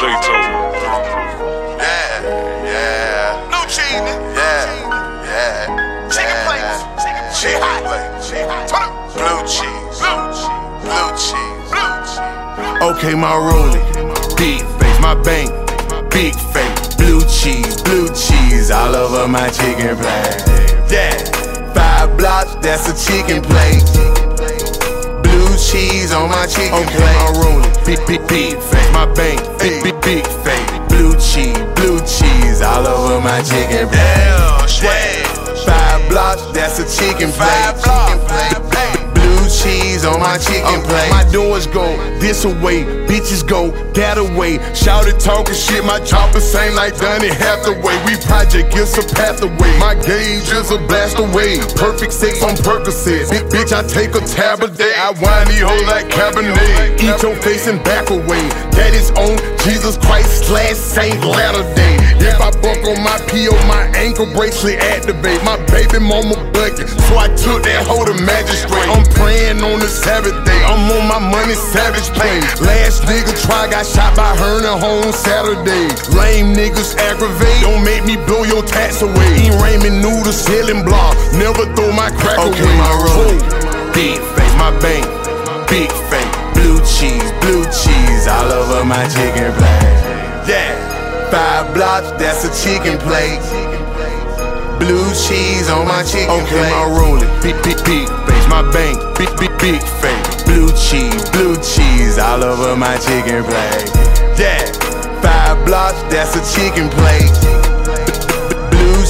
J-To. Yeah, yeah. Blue cheese, Yeah, yeah. Chicken yeah. plates. Chicken Chicken hot. plate. Chicken hot. Blue cheese. Blue cheese. Blue cheese. Blue cheese. Okay, my rollie, big face, my bank, big face, blue cheese, blue cheese, all over my chicken plate. Yeah, five blocks, that's a chicken plate. Cheese on my chicken okay, plate. my rollie, big, big, big face, my bank, big, big, big face, blue cheese, blue cheese, all over my chicken plate. Yeah, swag. Five blocks, that's a chicken plate. Five blocks, my chicken plate. My doors go this away, bitches go that away. Shouted talking shit, my chopper same like Donny Hathaway. We project gets a pathway. My gauge is a blast away. Perfect sex on Percocet. Big bitch, I take a tab a day. I wind these hoes like Cabernet. Eat your face and back away. That is on Jesus Christ slash Saint Latter Day. If I on my PO, my ankle bracelet activate. My baby mama bucket, so I took that hoe to magistrate. I'm praying on the Sabbath day. I'm on my money savage plane. Last nigga try got shot by her in a home Saturday. Lame niggas aggravate. Don't make me blow your tax away. Eat ramen noodles, selling block. Never throw my crack Okay, away. my roll. Big face, my bank. Big face, blue cheese, blue cheese, all over my chicken plate. Yeah, five blocks, that's a chicken plate. Blue cheese on my chicken okay, plate. Okay, my rolling, big, big, big face, my bank, big, big, big face. Blue cheese, blue cheese, all over my chicken plate. Yeah, five blocks, that's a chicken plate.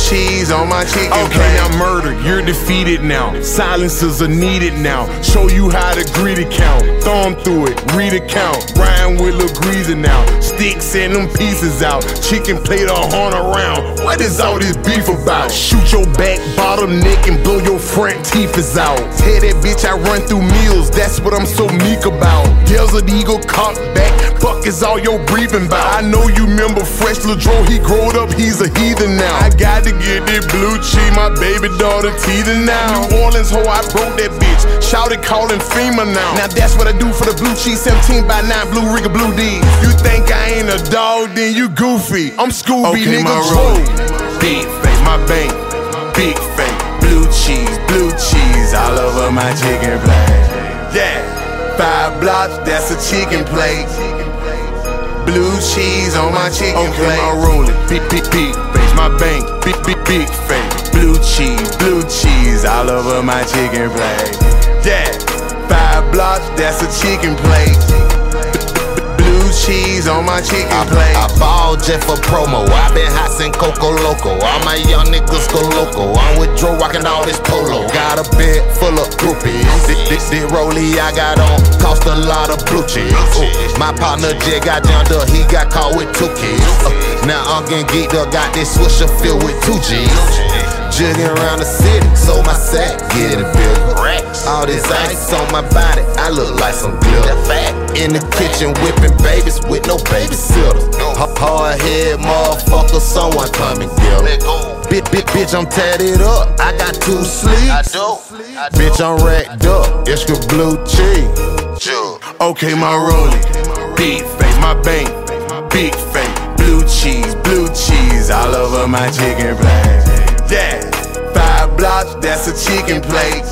Cheese on my chicken okay, now murder, you're defeated now. Silences are needed now. Show you how to greet it count. Thumb through it, read a count. Ryan with Lil Greaser now. Sticks and them pieces out. Chicken plate a horn around. What is all this beef about? Shoot your back, bottom neck, and blow front teeth is out. Tell that bitch I run through meals, that's what I'm so meek about. Desert Eagle cock back, fuck is all your breathing about. I know you remember Fresh Ladro, he growed up, he's a heathen now. I got to get this blue cheese, my baby daughter teething now. New Orleans, ho, I broke that bitch. Shouted calling FEMA now. Now that's what I do for the blue cheese, 17 by 9 blue rigger blue D. You think I ain't a dog, then you goofy. I'm Scooby, Okay, nigga. my Troll. Big face, my bank, big face, blue cheese, blue cheese, all over my chicken plate. Yeah, five blocks, that's a chicken plate. Blue cheese on my chicken okay, plate. my rolling, big, big, big face, my bank, big, big, big face. Blue cheese, blue cheese, all over my chicken plate. Yeah, five blocks, that's a chicken plate. My chicken plate. I ball just for promo. I been hot since Coco Loco. All my young niggas go loco. I'm with Joe rockin' all this polo. Got a bed full of groupies. This, this, this rollie I got on cost a lot of blue cheese. Ooh, my partner Jay got jammed up. He got caught with two kids. Uh, now I'm getting geeked up. Got this swisher filled with two G's. Jigging around the city, so my sack get getting bigger. All this ice on my body, I look like some glitter. In the kitchen whipping babies with no babysitter. Hard head motherfucker, someone come and get her. Bitch, bitch, bitch, I'm tatted up. I got two sleeves. Bitch, I'm racked up. Extra blue cheese. Okay, my rolling, big face, my bank, big face, blue cheese, blue cheese, all over my chicken plate. Yeah, five blocks, that's a chicken plate.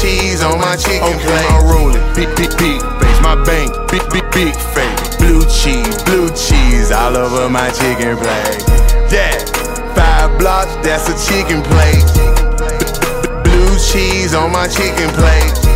Cheese on my chicken okay, plate. My rolling, big, big, big face, my bank, big, big, big face. Blue cheese, blue cheese, all over my chicken plate. Yeah, five blocks, that's a chicken plate. Blue cheese on my chicken plate.